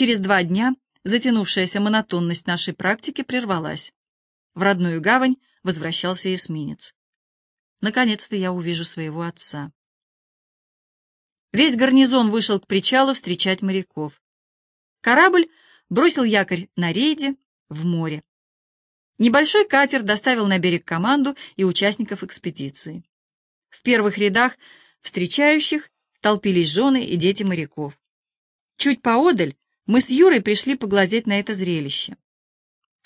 Через два дня затянувшаяся монотонность нашей практики прервалась. В родную гавань возвращался эсминец. Наконец-то я увижу своего отца. Весь гарнизон вышел к причалу встречать моряков. Корабль бросил якорь на рейде в море. Небольшой катер доставил на берег команду и участников экспедиции. В первых рядах встречающих толпились жены и дети моряков. Чуть поодаль мы с Юрой пришли поглазеть на это зрелище.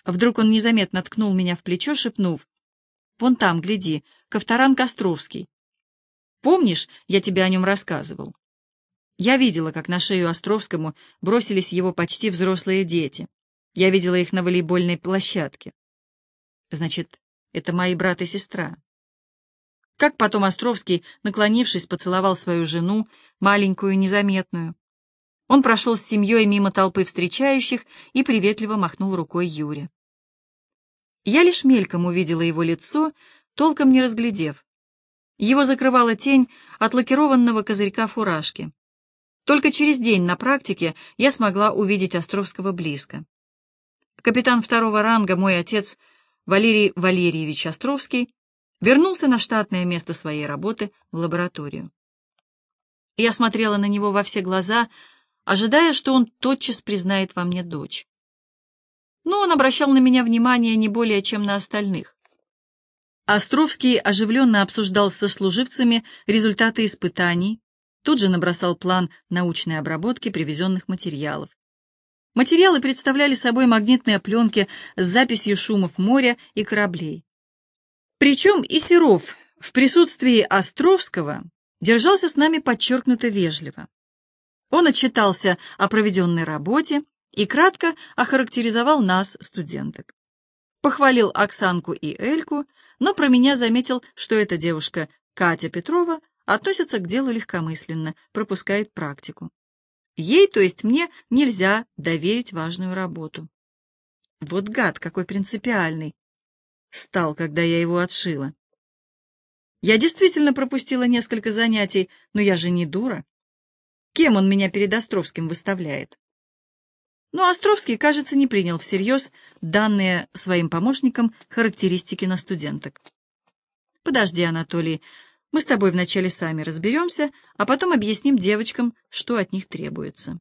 Вдруг он незаметно ткнул меня в плечо, шепнув, «Вон там, гляди, Ковторан Костровский. Помнишь, я тебе о нем рассказывал?» Я видела, как на шею Островскому бросились его почти взрослые дети. Я видела их на волейбольной площадке. Значит, это мои брат и сестра. Как потом Островский, наклонившись, поцеловал свою жену, маленькую, незаметную. Он прошел с семьей мимо толпы встречающих и приветливо махнул рукой Юре. Я лишь мельком увидела его лицо, толком не разглядев. Его закрывала тень от лакированного козырька фуражки. Только через день на практике я смогла увидеть Островского близко. Капитан второго ранга, мой отец Валерий Валерьевич Островский, вернулся на штатное место своей работы в лабораторию. Я смотрела на него во все глаза, ожидая, что он тотчас признает во мне дочь. Но он обращал на меня внимание не более, чем на остальных. Островский оживленно обсуждал со служивцами результаты испытаний, Тут же набросал план научной обработки привезенных материалов. Материалы представляли собой магнитные пленки с записью шумов моря и кораблей. Причем и Серов в присутствии Островского держался с нами подчеркнуто вежливо. Он отчитался о проведенной работе и кратко охарактеризовал нас, студенток. Похвалил Оксанку и Эльку, но про меня заметил, что эта девушка Катя Петрова относится к делу легкомысленно, пропускает практику. Ей, то есть мне, нельзя доверить важную работу. Вот гад какой принципиальный. Стал, когда я его отшила. Я действительно пропустила несколько занятий, но я же не дура. Кем он меня перед Островским выставляет? Но Островский, кажется, не принял всерьез данные своим помощникам характеристики на студенток. Подожди, Анатолий, мы с тобой вначале сами разберемся, а потом объясним девочкам, что от них требуется.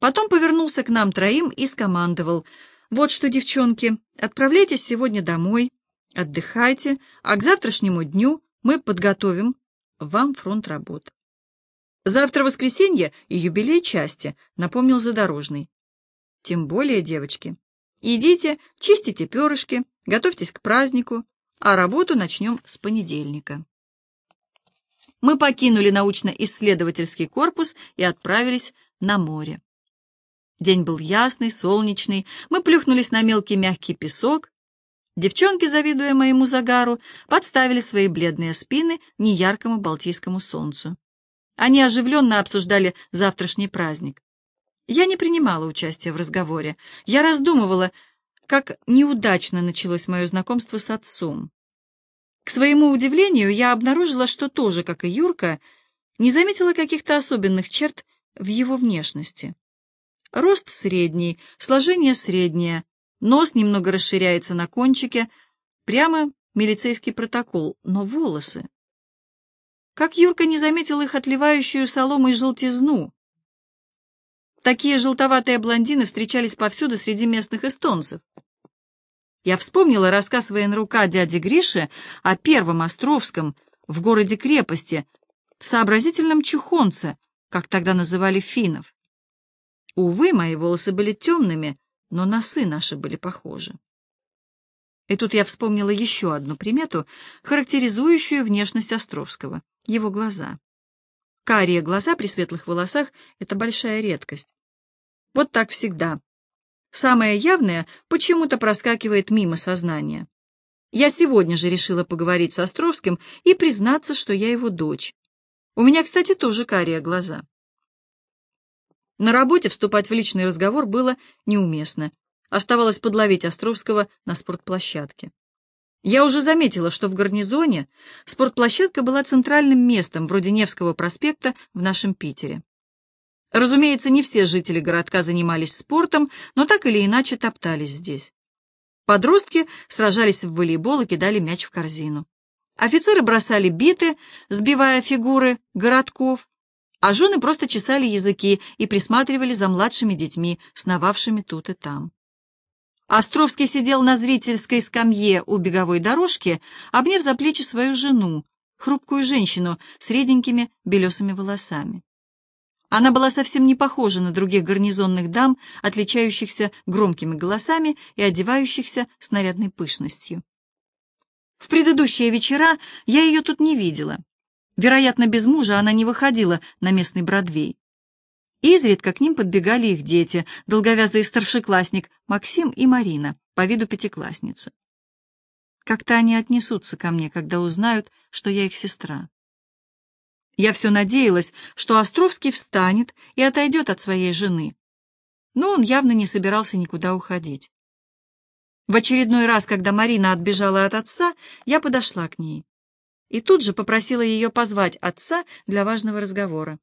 Потом повернулся к нам троим и скомандовал. «Вот что, девчонки, отправляйтесь сегодня домой, отдыхайте, а к завтрашнему дню мы подготовим вам фронт работ». «Завтра воскресенье и юбилей части», — напомнил Задорожный. «Тем более, девочки, идите, чистите перышки, готовьтесь к празднику, а работу начнем с понедельника» мы покинули научно-исследовательский корпус и отправились на море. День был ясный, солнечный, мы плюхнулись на мелкий мягкий песок. Девчонки, завидуя моему загару, подставили свои бледные спины неяркому балтийскому солнцу. Они оживленно обсуждали завтрашний праздник. Я не принимала участия в разговоре. Я раздумывала, как неудачно началось мое знакомство с отцом. К своему удивлению, я обнаружила, что тоже, как и Юрка, не заметила каких-то особенных черт в его внешности. Рост средний, сложение среднее, нос немного расширяется на кончике, прямо милицейский протокол, но волосы. Как Юрка не заметил их отливающую соломой желтизну. Такие желтоватые блондины встречались повсюду среди местных эстонцев. Я вспомнила рассказ военрука дяди Гриши о первом Островском в городе-крепости, сообразительном чухонце, как тогда называли финнов. Увы, мои волосы были темными, но носы наши были похожи. И тут я вспомнила еще одну примету, характеризующую внешность Островского — его глаза. Карие глаза при светлых волосах — это большая редкость. Вот так всегда. Самое явное почему-то проскакивает мимо сознания. Я сегодня же решила поговорить с Островским и признаться, что я его дочь. У меня, кстати, тоже карие глаза. На работе вступать в личный разговор было неуместно. Оставалось подловить Островского на спортплощадке. Я уже заметила, что в гарнизоне спортплощадка была центральным местом, вроде Невского проспекта в нашем Питере. Разумеется, не все жители городка занимались спортом, но так или иначе топтались здесь. Подростки сражались в волейбол и кидали мяч в корзину. Офицеры бросали биты, сбивая фигуры городков, а жены просто чесали языки и присматривали за младшими детьми, сновавшими тут и там. Островский сидел на зрительской скамье у беговой дорожки, обняв за плечи свою жену, хрупкую женщину с реденькими белесыми волосами. Она была совсем не похожа на других гарнизонных дам, отличающихся громкими голосами и одевающихся с нарядной пышностью. В предыдущие вечера я ее тут не видела. Вероятно, без мужа она не выходила на местный Бродвей. Изредка к ним подбегали их дети, долговязый старшеклассник Максим и Марина, по виду пятиклассницы. Как-то они отнесутся ко мне, когда узнают, что я их сестра. Я все надеялась, что Островский встанет и отойдет от своей жены. Но он явно не собирался никуда уходить. В очередной раз, когда Марина отбежала от отца, я подошла к ней. И тут же попросила ее позвать отца для важного разговора.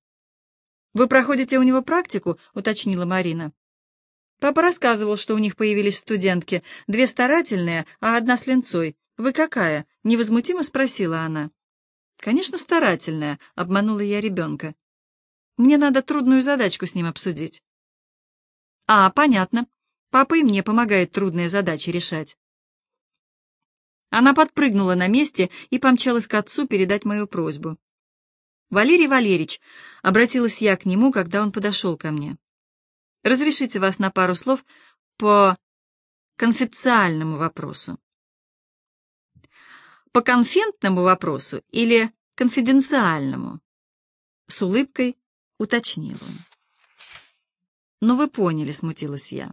«Вы проходите у него практику?» — уточнила Марина. Папа рассказывал, что у них появились студентки, две старательные, а одна с ленцой. «Вы какая?» — невозмутимо спросила она. «Конечно, старательная», — обманула я ребенка. «Мне надо трудную задачку с ним обсудить». «А, понятно. Папа и мне помогает трудные задачи решать». Она подпрыгнула на месте и помчалась к отцу передать мою просьбу. «Валерий Валерьевич», — обратилась я к нему, когда он подошел ко мне, — «разрешите вас на пару слов по конфиденциальному вопросу». «По конфентному вопросу или конфиденциальному?» С улыбкой уточнил он. «Ну, вы поняли», — смутилась я.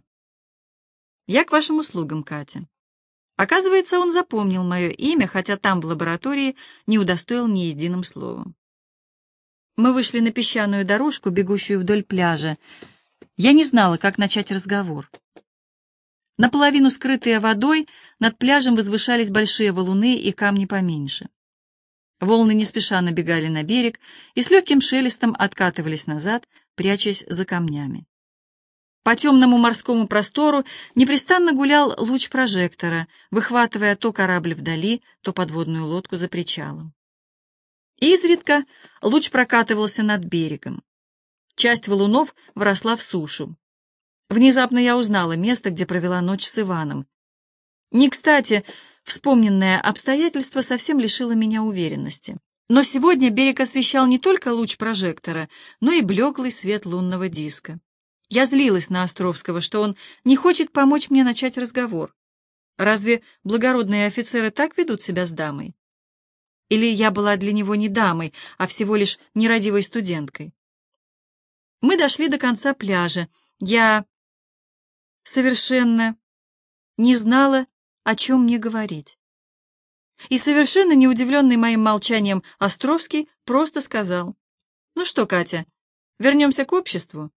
«Я к вашим услугам, Катя». Оказывается, он запомнил мое имя, хотя там, в лаборатории, не удостоил ни единым словом. Мы вышли на песчаную дорожку, бегущую вдоль пляжа. Я не знала, как начать разговор. Наполовину скрытые водой, над пляжем возвышались большие валуны и камни поменьше. Волны не спеша набегали на берег и с легким шелестом откатывались назад, прячась за камнями. По темному морскому простору непрестанно гулял луч прожектора, выхватывая то корабль вдали, то подводную лодку за причалом. Изредка луч прокатывался над берегом. Часть валунов вросла в сушу. Внезапно я узнала место, где провела ночь с Иваном. Не кстати, вспомненное обстоятельство совсем лишило меня уверенности. Но сегодня берег освещал не только луч прожектора, но и блеклый свет лунного диска. Я злилась на Островского, что он не хочет помочь мне начать разговор. Разве благородные офицеры так ведут себя с дамой? Или я была для него не дамой, а всего лишь нерадивой студенткой. Мы дошли до конца пляжа. Я совершенно не знала, о чем мне говорить. И совершенно не удивленный моим молчанием Островский просто сказал, «Ну что, Катя, вернемся к обществу?»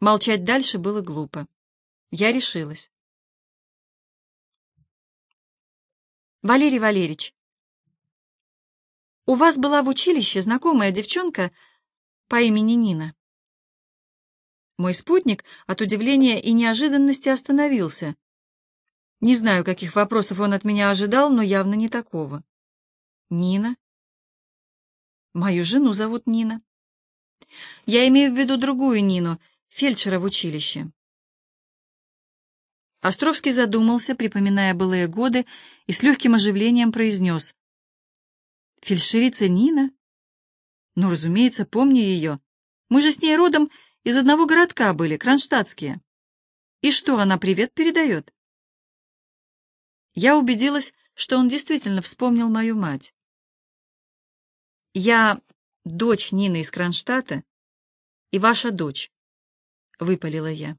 Молчать дальше было глупо. Я решилась. «Валерий Валерьевич, у вас была в училище знакомая девчонка по имени Нина. Мой спутник от удивления и неожиданности остановился. Не знаю, каких вопросов он от меня ожидал, но явно не такого. Нина? Мою жену зовут Нина. Я имею в виду другую Нину, фельдшера в училище. Островский задумался, припоминая былые годы, и с легким оживлением произнес. Фельдшерица Нина? Ну, разумеется, помню ее. Мы же с ней родом из одного городка были, кронштадтские. И что, она привет передает? Я убедилась, что он действительно вспомнил мою мать. Я дочь Нины из Кронштадта и ваша дочь, — выпалила я.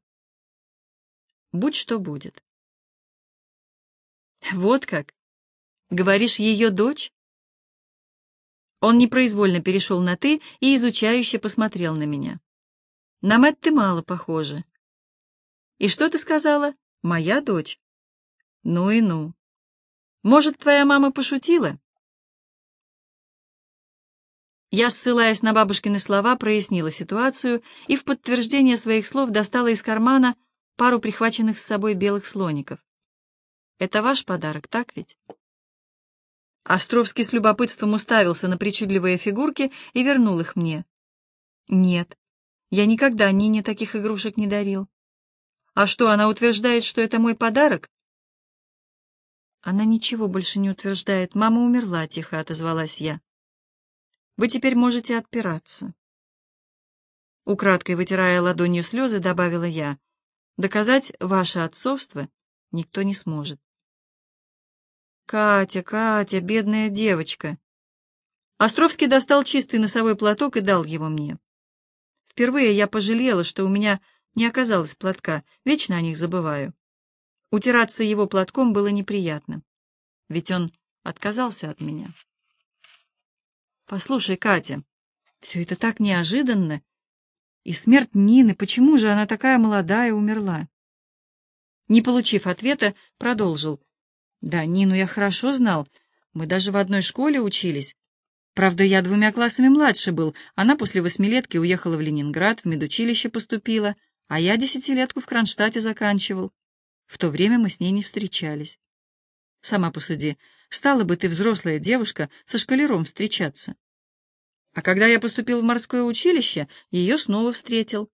Будь что будет. Вот как? Говоришь, ее дочь? Он непроизвольно перешел на «ты» и изучающе посмотрел на меня. «На Мэтт ты мало похожа». «И что ты сказала? Моя дочь?» «Ну и ну. Может, твоя мама пошутила?» Я, ссылаясь на бабушкины слова, прояснила ситуацию и в подтверждение своих слов достала из кармана пару прихваченных с собой белых слоников. «Это ваш подарок, так ведь?» Островский с любопытством уставился на причудливые фигурки и вернул их мне. «Нет, я никогда Нине таких игрушек не дарил. А что, она утверждает, что это мой подарок?» Она ничего больше не утверждает. Мама умерла, тихо отозвалась я. Вы теперь можете отпираться. Украдкой вытирая ладонью слезы, добавила я. Доказать ваше отцовство никто не сможет. Катя, Катя, бедная девочка. Островский достал чистый носовой платок и дал его мне. Впервые я пожалела, что у меня не оказалось платка, вечно о них забываю. Утираться его платком было неприятно, ведь он отказался от меня. Послушай, Катя, все это так неожиданно. И смерть Нины, почему же она такая молодая умерла? Не получив ответа, продолжил. Да, Нину я хорошо знал. Мы даже в одной школе учились. Правда, я двумя классами младше был. Она после восьмилетки уехала в Ленинград, в медучилище поступила, а я десятилетку в Кронштадте заканчивал. В то время мы с ней не встречались. Сама посуди, стала бы ты, взрослая девушка, со шкалером встречаться. А когда я поступил в морское училище, ее снова встретил.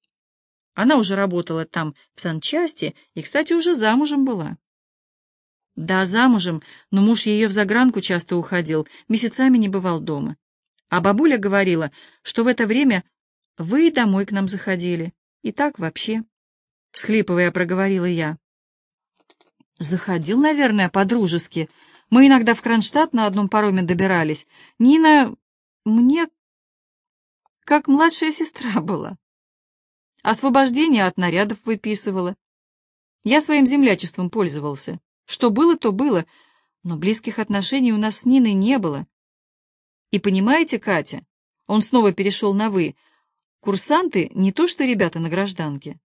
Она уже работала там, в санчасти, и, кстати, уже замужем была. Да, замужем, но муж ее в загранку часто уходил, месяцами не бывал дома. А бабуля говорила, что в это время вы домой к нам заходили. И так вообще. Всхлипывая, проговорила я. Заходил, наверное, по-дружески. Мы иногда в Кронштадт на одном пароме добирались. Нина мне как младшая сестра была. Освобождение от нарядов выписывала. Я своим землячеством пользовался. Что было, то было, но близких отношений у нас с Ниной не было. И понимаете, Катя, он снова перешел на «вы», курсанты не то что ребята на гражданке.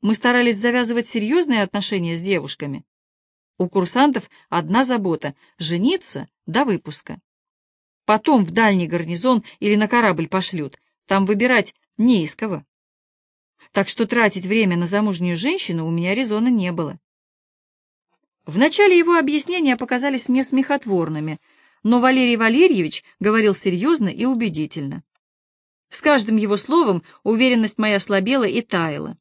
Мы старались завязывать серьезные отношения с девушками. У курсантов одна забота — жениться до выпуска. Потом в дальний гарнизон или на корабль пошлют, там выбирать не из кого. Так что тратить время на замужнюю женщину у меня резона не было. Вначале его объяснения показались мне смехотворными, но Валерий Валерьевич говорил серьезно и убедительно. С каждым его словом уверенность моя слабела и таяла.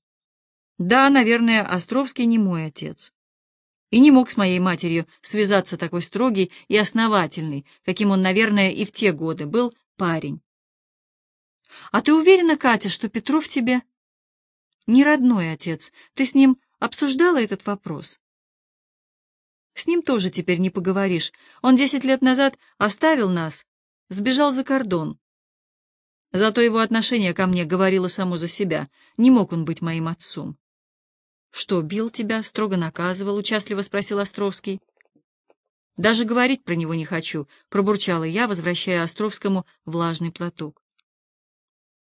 Да, наверное, Островский не мой отец. И не мог с моей матерью связаться такой строгий и основательный, каким он, наверное, и в те годы был парень. А ты уверена, Катя, что Петров тебе не родной отец? Ты с ним обсуждала этот вопрос? С ним тоже теперь не поговоришь. Он десять лет назад оставил нас, сбежал за кордон. Зато его отношение ко мне говорило само за себя. Не мог он быть моим отцом. «Что, бил тебя, строго наказывал?» — участливо спросил Островский. «Даже говорить про него не хочу», — пробурчала я, возвращая Островскому влажный платок.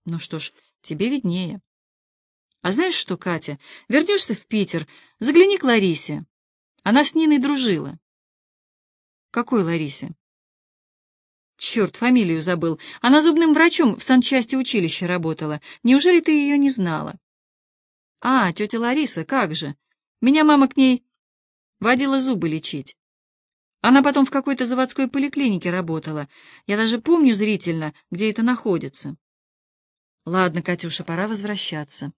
«Ну что ж, тебе виднее. А знаешь что, Катя, вернешься в Питер, загляни к Ларисе. Она с Ниной дружила». «Какой Ларисе?» «Черт, фамилию забыл. Она зубным врачом в санчасти училища работала. Неужели ты ее не знала?» А, тетя Лариса, как же. Меня мама к ней водила зубы лечить. Она потом в какой-то заводской поликлинике работала. Я даже помню зрительно, где это находится. Ладно, Катюша, пора возвращаться.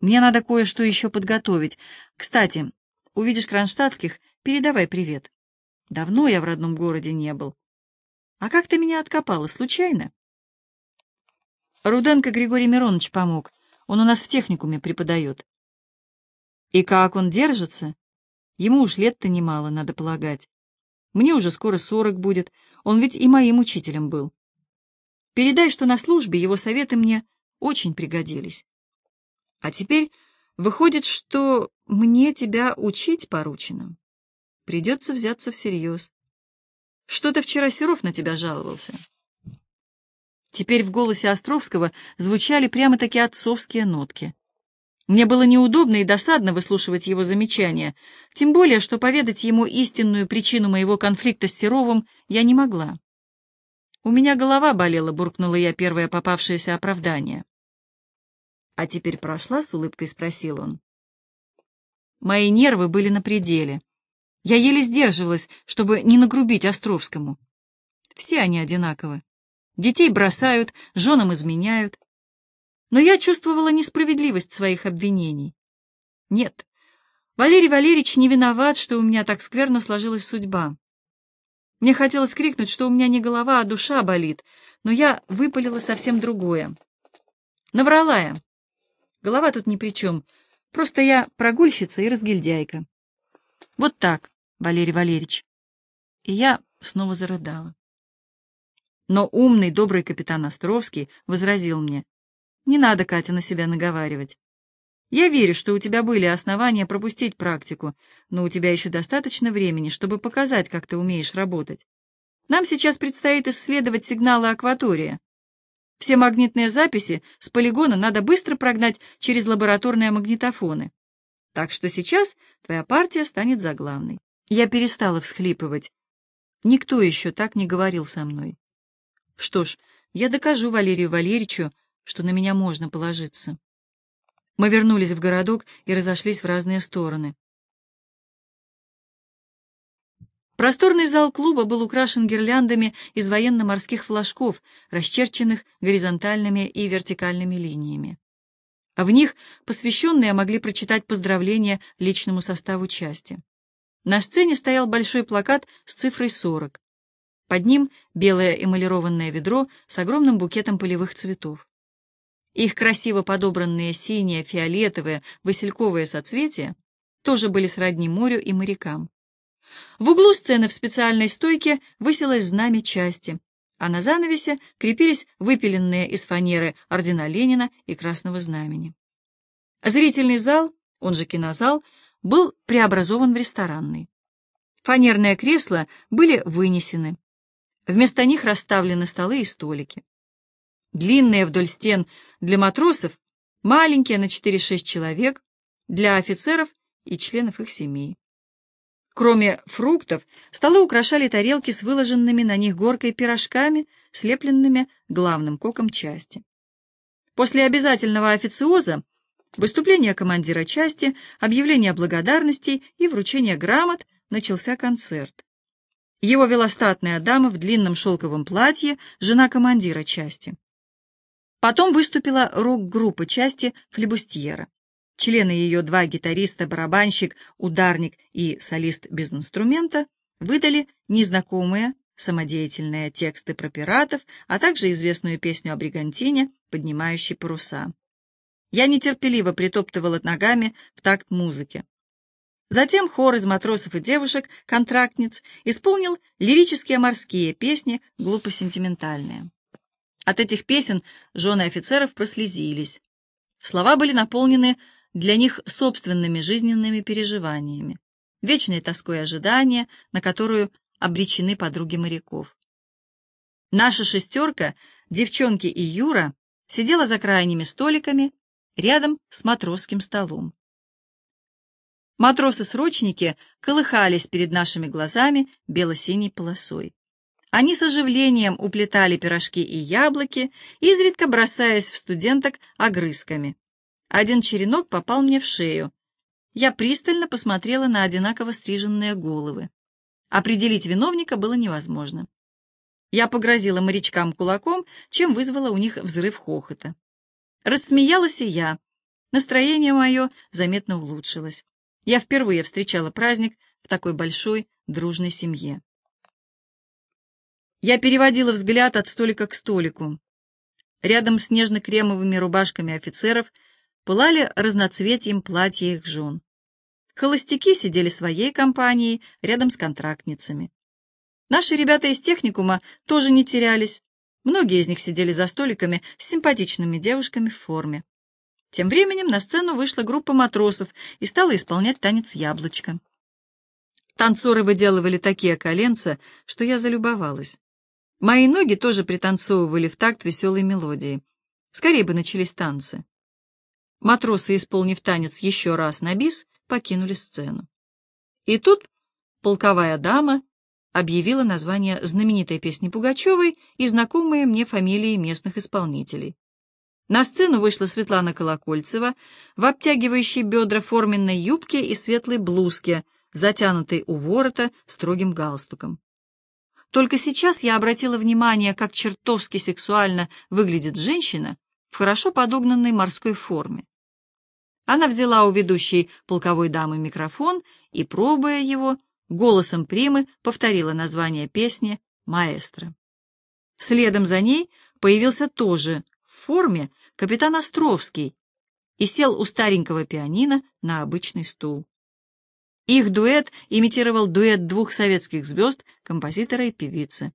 Мне надо кое-что еще подготовить. Кстати, увидишь кронштадтских, передавай привет. Давно я в родном городе не был. А как ты меня откопала, случайно? Руденко Григорий Миронович помог. Он у нас в техникуме преподает. И как он держится? Ему уж лет-то немало, надо полагать. Мне уже скоро сорок будет, он ведь и моим учителем был. Передай, что на службе его советы мне очень пригодились. А теперь выходит, что мне тебя учить поручено. Придется взяться всерьез. Что-то вчера Серов на тебя жаловался. Теперь в голосе Островского звучали прямо-таки отцовские нотки. Мне было неудобно и досадно выслушивать его замечания, тем более, что поведать ему истинную причину моего конфликта с Серовым я не могла. «У меня голова болела», — буркнула я первое попавшееся оправдание. «А теперь прошла?» — с улыбкой спросил он. Мои нервы были на пределе. Я еле сдерживалась, чтобы не нагрубить Островскому. Все они одинаковы. Детей бросают, женам изменяют. Но я чувствовала несправедливость своих обвинений. Нет, Валерий Валерьевич не виноват, что у меня так скверно сложилась судьба. Мне хотелось крикнуть, что у меня не голова, а душа болит, но я выпалила совсем другое. Наврала я. Голова тут ни при чем. Просто я прогульщица и разгильдяйка. Вот так, Валерий Валерьевич. И я снова зарыдала. Но умный, добрый капитан Островский возразил мне. Не надо, Катя, на себя наговаривать. Я верю, что у тебя были основания пропустить практику, но у тебя еще достаточно времени, чтобы показать, как ты умеешь работать. Нам сейчас предстоит исследовать сигналы акватория. Все магнитные записи с полигона надо быстро прогнать через лабораторные магнитофоны. Так что сейчас твоя партия станет заглавной. Я перестала всхлипывать. Никто еще так не говорил со мной. Что ж, я докажу Валерию Валерьевичу, что на меня можно положиться. Мы вернулись в городок и разошлись в разные стороны. Просторный зал клуба был украшен гирляндами из военно-морских флажков, расчерченных горизонтальными и вертикальными линиями. А в них посвященные могли прочитать поздравления личному составу части. На сцене стоял большой плакат с цифрой 40. Под ним белое эмалированное ведро с огромным букетом полевых цветов. Их красиво подобранные синие, фиолетовые, васильковые соцветия тоже были сродни морю и морякам. В углу сцены в специальной стойке высилось знамя части, а на занавесе крепились выпиленные из фанеры ордена Ленина и Красного Знамени. Зрительный зал, он же кинозал, был преобразован в ресторанный. Фанерные кресла были вынесены. Вместо них расставлены столы и столики длинные вдоль стен для матросов, маленькие на 4-6 человек, для офицеров и членов их семей. Кроме фруктов, столы украшали тарелки с выложенными на них горкой пирожками, слепленными главным коком части. После обязательного официоза выступление командира части, объявление благодарностей и вручение грамот начался концерт. Его вела статная дама в длинном шелковом платье, жена командира части. Потом выступила рок-группа части «Флебустьера». Члены ее, два гитариста, барабанщик, ударник и солист без инструмента, выдали незнакомые самодеятельные тексты про пиратов, а также известную песню о бригантине, поднимающей паруса. Я нетерпеливо притоптывала ногами в такт музыки. Затем хор из матросов и девушек, контрактниц, исполнил лирические морские песни, глупо сентиментальные. От этих песен жены офицеров прослезились. Слова были наполнены для них собственными жизненными переживаниями, вечной тоской ожидания, на которую обречены подруги моряков. Наша шестерка, девчонки и Юра, сидела за крайними столиками рядом с матросским столом. Матросы-срочники колыхались перед нашими глазами бело-синей полосой. Они с оживлением уплетали пирожки и яблоки, изредка бросаясь в студенток огрызками. Один черенок попал мне в шею. Я пристально посмотрела на одинаково стриженные головы. Определить виновника было невозможно. Я погрозила морячкам кулаком, чем вызвала у них взрыв хохота. Рассмеялась и я. Настроение мое заметно улучшилось. Я впервые встречала праздник в такой большой, дружной семье. Я переводила взгляд от столика к столику. Рядом с нежно-кремовыми рубашками офицеров пылали разноцветием платья их жен. Холостяки сидели своей компанией рядом с контрактницами. Наши ребята из техникума тоже не терялись. Многие из них сидели за столиками с симпатичными девушками в форме. Тем временем на сцену вышла группа матросов и стала исполнять танец яблочко. Танцоры выделывали такие коленца, что я залюбовалась. Мои ноги тоже пританцовывали в такт веселой мелодии. Скорее бы начались танцы. Матросы, исполнив танец еще раз на бис, покинули сцену. И тут полковая дама объявила название знаменитой песни Пугачевой и знакомые мне фамилии местных исполнителей. На сцену вышла Светлана Колокольцева в обтягивающей бедра форменной юбке и светлой блузке, затянутой у ворота строгим галстуком. Только сейчас я обратила внимание, как чертовски сексуально выглядит женщина в хорошо подогнанной морской форме. Она взяла у ведущей полковой дамы микрофон и, пробуя его, голосом примы повторила название песни «Маэстро». Следом за ней появился тоже в форме капитан Островский и сел у старенького пианино на обычный стул. Их дуэт имитировал дуэт двух советских звезд, композитора и певицы.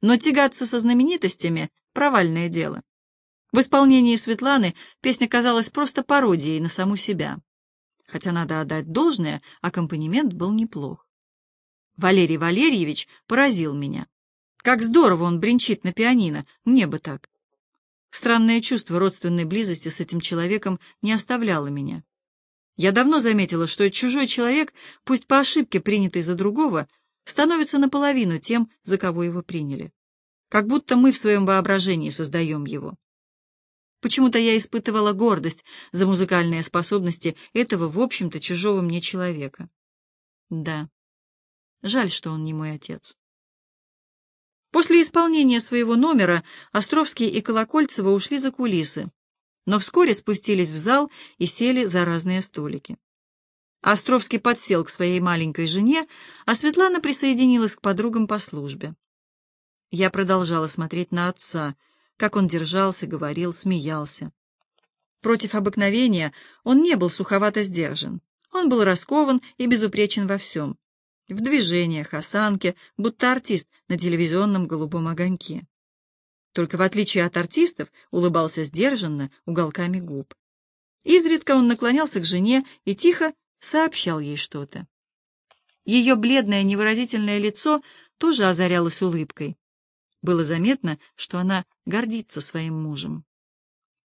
Но тягаться со знаменитостями — провальное дело. В исполнении Светланы песня казалась просто пародией на саму себя. Хотя, надо отдать должное, аккомпанемент был неплох. Валерий Валерьевич поразил меня. Как здорово он бренчит на пианино, мне бы так. Странное чувство родственной близости с этим человеком не оставляло меня. Я давно заметила, что чужой человек, пусть по ошибке принятый за другого, становится наполовину тем, за кого его приняли. Как будто мы в своем воображении создаем его. Почему-то я испытывала гордость за музыкальные способности этого, в общем-то, чужого мне человека. Да, жаль, что он не мой отец. После исполнения своего номера Островский и Колокольцева ушли за кулисы, но вскоре спустились в зал и сели за разные столики. Островский подсел к своей маленькой жене, а Светлана присоединилась к подругам по службе. Я продолжала смотреть на отца — как он держался, говорил, смеялся. Против обыкновения он не был суховато сдержан. Он был раскован и безупречен во всем. В движениях, осанке, будто артист на телевизионном голубом огоньке. Только в отличие от артистов улыбался сдержанно уголками губ. Изредка он наклонялся к жене и тихо сообщал ей что-то. Ее бледное невыразительное лицо тоже озарялось улыбкой. Было заметно, что она гордится своим мужем.